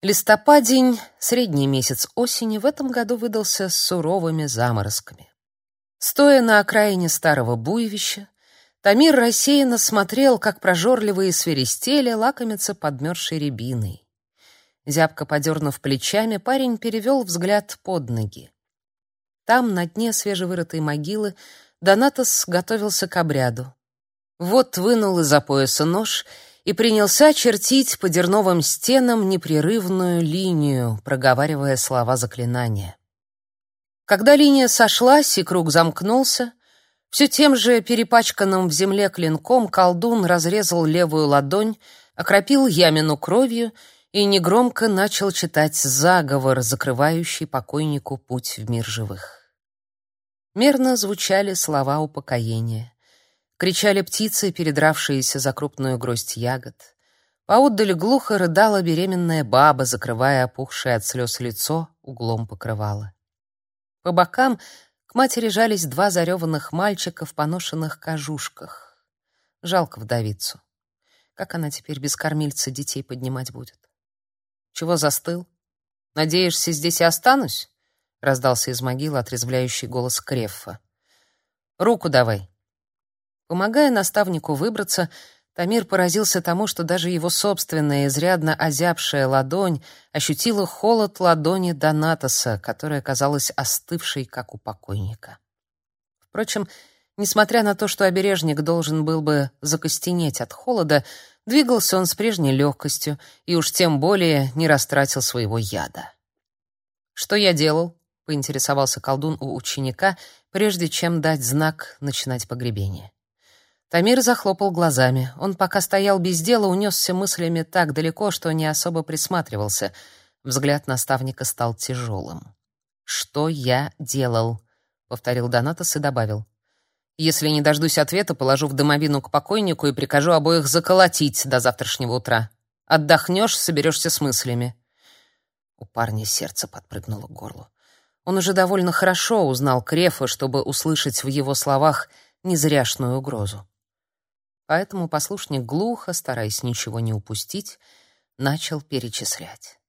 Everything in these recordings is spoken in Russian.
Листопадень, средний месяц осени, в этом году выдался с суровыми заморозками. Стоя на окраине старого буевища, Тамир рассеянно смотрел, как прожорливые свиристели лакомятся подмерзшей рябиной. Зябко подернув плечами, парень перевел взгляд под ноги. Там, на дне свежевырытой могилы, Донатос готовился к обряду. Вот вынул из-за пояса нож и принялся чертить по дерновым стенам непрерывную линию, проговаривая слова заклинания. Когда линия сошлась и круг замкнулся, все тем же перепачканным в земле клинком колдун разрезал левую ладонь, окропил ямину кровью и негромко начал читать заговор, закрывающий покойнику путь в мир живых. Мерно звучали слова упокоения. Кричали птицы, передравшиеся за крупную гроздь ягод. Поотдаль глухо рыдала беременная баба, закрывая опухшее от слез лицо углом покрывала. По бокам к матери жались два зареванных мальчика в поношенных кожушках. Жалко вдовицу. Как она теперь без кормильца детей поднимать будет? Чего застыл? Надеешься, здесь и останусь? Раздался из могилы отрезвляющий голос Креффа. Руку давай. Помогая наставнику выбраться, Тамир поразился тому, что даже его собственная изрядно озябшая ладонь ощутила холод ладони Донатоса, которая казалась остывшей, как у покойника. Впрочем, несмотря на то, что обережник должен был бы закостенеть от холода, двигался он с прежней легкостью и уж тем более не растратил своего яда. «Что я делал?» — поинтересовался колдун у ученика, прежде чем дать знак начинать погребение. Тамир захлопал глазами. Он пока стоял без дела, унесся мыслями так далеко, что не особо присматривался. Взгляд наставника стал тяжелым. «Что я делал?» — повторил Донатос и добавил. «Если не дождусь ответа, положу в домовину к покойнику и прикажу обоих заколотить до завтрашнего утра. Отдохнешь, соберешься с мыслями». У парня сердце подпрыгнуло к горлу. Он уже довольно хорошо узнал Крефа, чтобы услышать в его словах незряшную угрозу. Поэтому послушник глухо, стараясь ничего не упустить, начал перечислять.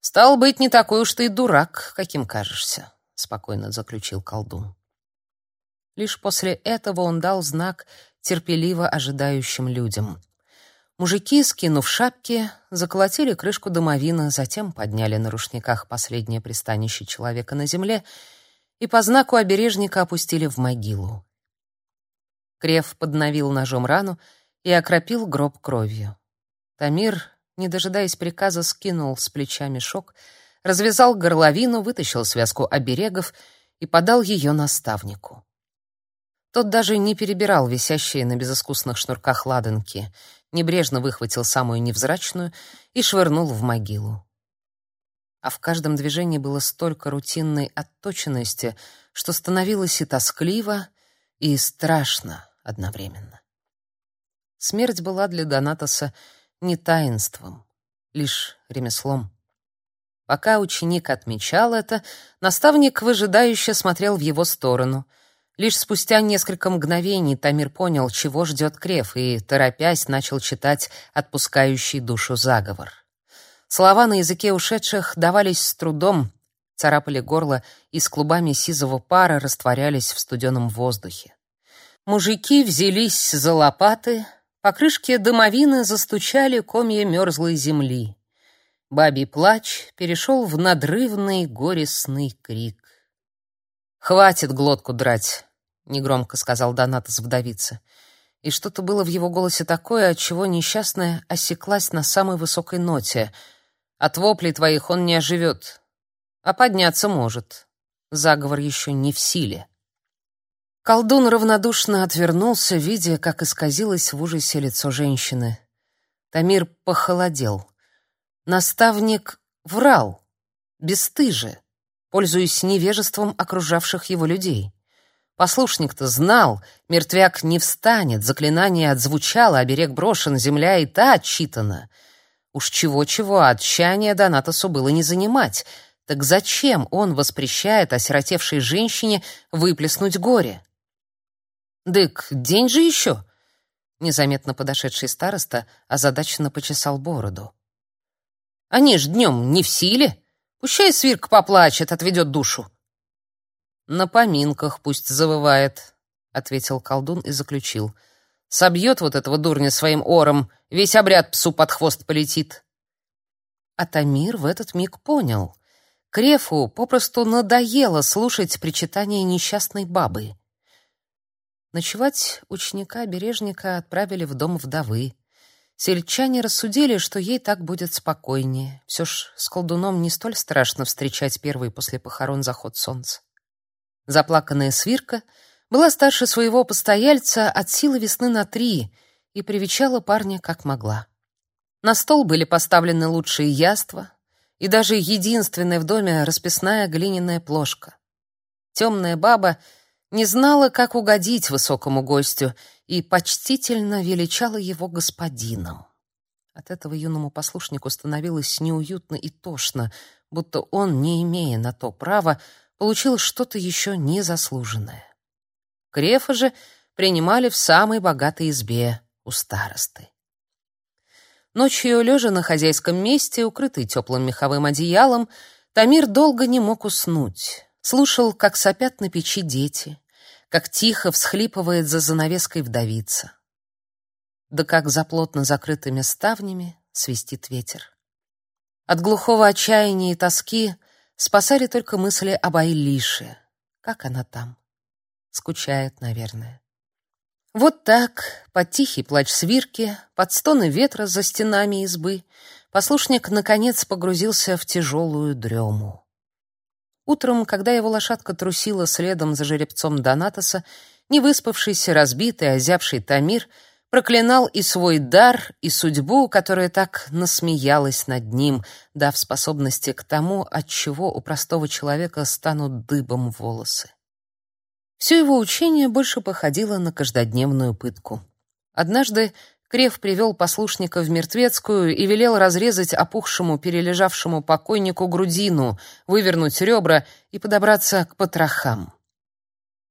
«Стал быть, не такой уж ты и дурак, каким кажешься», — спокойно заключил колдун. Лишь после этого он дал знак терпеливо ожидающим людям. Мужики, скинув шапки, заколотили крышку домовины, затем подняли на рушниках последнее пристанище человека на земле и по знаку обережника опустили в могилу. Крев подновил ножом рану и окропил гроб кровью. Тамир, не дожидаясь приказа, скинул с плеча мешок, развязал горловину, вытащил связку оберегов и подал ее наставнику. Тот даже не перебирал висящие на безыскусных шнурках ладанки, небрежно выхватил самую невзрачную и швырнул в могилу. А в каждом движении было столько рутинной отточенности, что становилось и тоскливо, и страшно одновременно. Смерть была для Донатоса не таинством, лишь ремеслом. Пока ученик отмечал это, наставник выжидающе смотрел в его сторону. Лишь спустя несколько мгновений Тамир понял, чего ждет Креф, и, торопясь, начал читать отпускающий душу заговор. Слова на языке ушедших давались с трудом, царапали горло и с клубами сизого пара растворялись в студеном воздухе. Мужики взялись за лопаты, по крышке домовины застучали комья мерзлой земли. Бабий плач перешел в надрывный горестный крик. «Хватит глотку драть», — негромко сказал Донатос вдовице. И что-то было в его голосе такое, от чего несчастная осеклась на самой высокой ноте. «От воплей твоих он не оживет, а подняться может. Заговор еще не в силе». Колдун равнодушно отвернулся, видя, как исказилось в ужасе лицо женщины. Тамир похолодел. Наставник врал, бесстыже, пользуясь невежеством окружавших его людей. Послушник-то знал, мертвяк не встанет, заклинание отзвучало, оберег брошен, земля и та отчитана. Уж чего-чего, а отчаяния Донатосу было не занимать. Так зачем он воспрещает осиротевшей женщине выплеснуть горе? «Дык, день же еще!» Незаметно подошедший староста озадаченно почесал бороду. Они ж днем не в силе. Пущай свирк поплачет, отведет душу. На поминках пусть завывает, ответил колдун и заключил. Собьет вот этого дурня своим ором, весь обряд псу под хвост полетит. А Тамир в этот миг понял. Крефу попросту надоело слушать причитания несчастной бабы. Ночевать ученика-бережника отправили в дом вдовы. Сельчане рассудили, что ей так будет спокойнее. Все ж с колдуном не столь страшно встречать первый после похорон заход солнца. Заплаканная свирка была старше своего постояльца от силы весны на три и привечала парня как могла. На стол были поставлены лучшие яства и даже единственная в доме расписная глиняная плошка. Темная баба не знала, как угодить высокому гостю, и почтительно величала его господином. От этого юному послушнику становилось неуютно и тошно, будто он, не имея на то права, получил что-то еще незаслуженное. Крефа же принимали в самой богатой избе у старосты. Ночью, лежа на хозяйском месте, укрытый теплым меховым одеялом, Тамир долго не мог уснуть. Слушал, как сопят на печи дети, как тихо всхлипывает за занавеской вдовица. Да как за плотно закрытыми ставнями свистит ветер. От глухого отчаяния и тоски спасали только мысли об Айлише. Как она там? Скучает, наверное. Вот так, под тихий плач свирки, под стоны ветра за стенами избы, послушник наконец погрузился в тяжелую дрему. Утром, когда его лошадка трусила следом за жеребцом Донатоса, невыспавшийся, разбитый, озябший Тамир проклинал и свой дар, и судьбу, которая так насмеялась над ним, дав способности к тому, от чего у простого человека станут дыбом волосы. Все его учение больше походило на каждодневную пытку. Однажды Крев привел послушника в мертвецкую и велел разрезать опухшему, перележавшему покойнику грудину, вывернуть ребра и подобраться к потрохам.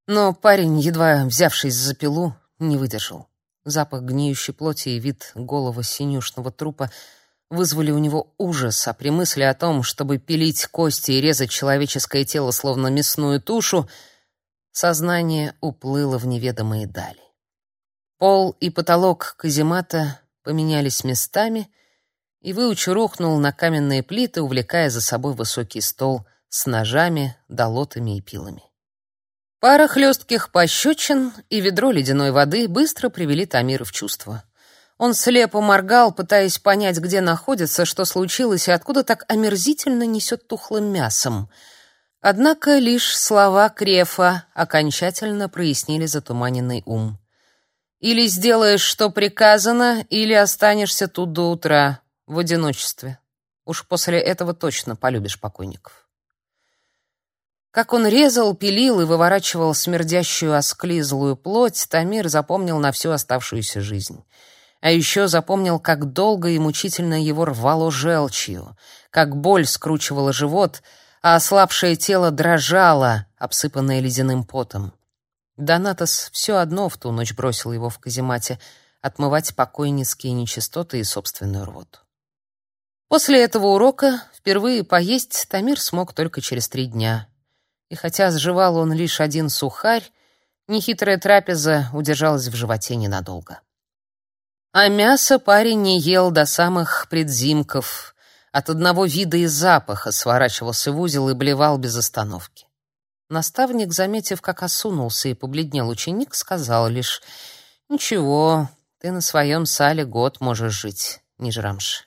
Но парень, едва взявшись за пилу, не выдержал. Запах гниющей плоти и вид голого синюшного трупа вызвали у него ужас, а при мысли о том, чтобы пилить кости и резать человеческое тело словно мясную тушу, сознание уплыло в неведомые дали. Пол и потолок каземата поменялись местами, и выуч рухнул на каменные плиты, увлекая за собой высокий стол с ножами, долотами и пилами. Пара хлестких пощечин и ведро ледяной воды быстро привели Тамира в чувство. Он слепо моргал, пытаясь понять, где находится, что случилось и откуда так омерзительно несет тухлым мясом. Однако лишь слова Крефа окончательно прояснили затуманенный ум. Или сделаешь, что приказано, или останешься тут до утра в одиночестве. Уж после этого точно полюбишь покойников. Как он резал, пилил и выворачивал смердящую осклизлую плоть, Тамир запомнил на всю оставшуюся жизнь. А еще запомнил, как долго и мучительно его рвало желчью, как боль скручивала живот, а ослабшее тело дрожало, обсыпанное ледяным потом. Донатос все одно в ту ночь бросил его в каземате отмывать покойницкие нечистоты и собственную рвоту. После этого урока впервые поесть Тамир смог только через три дня. И хотя сживал он лишь один сухарь, нехитрая трапеза удержалась в животе ненадолго. А мясо парень не ел до самых предзимков. От одного вида и запаха сворачивался в узел и блевал без остановки. Наставник, заметив, как осунулся и побледнел ученик, сказал лишь: "Ничего, ты на своем сале год можешь жить, не жрамши".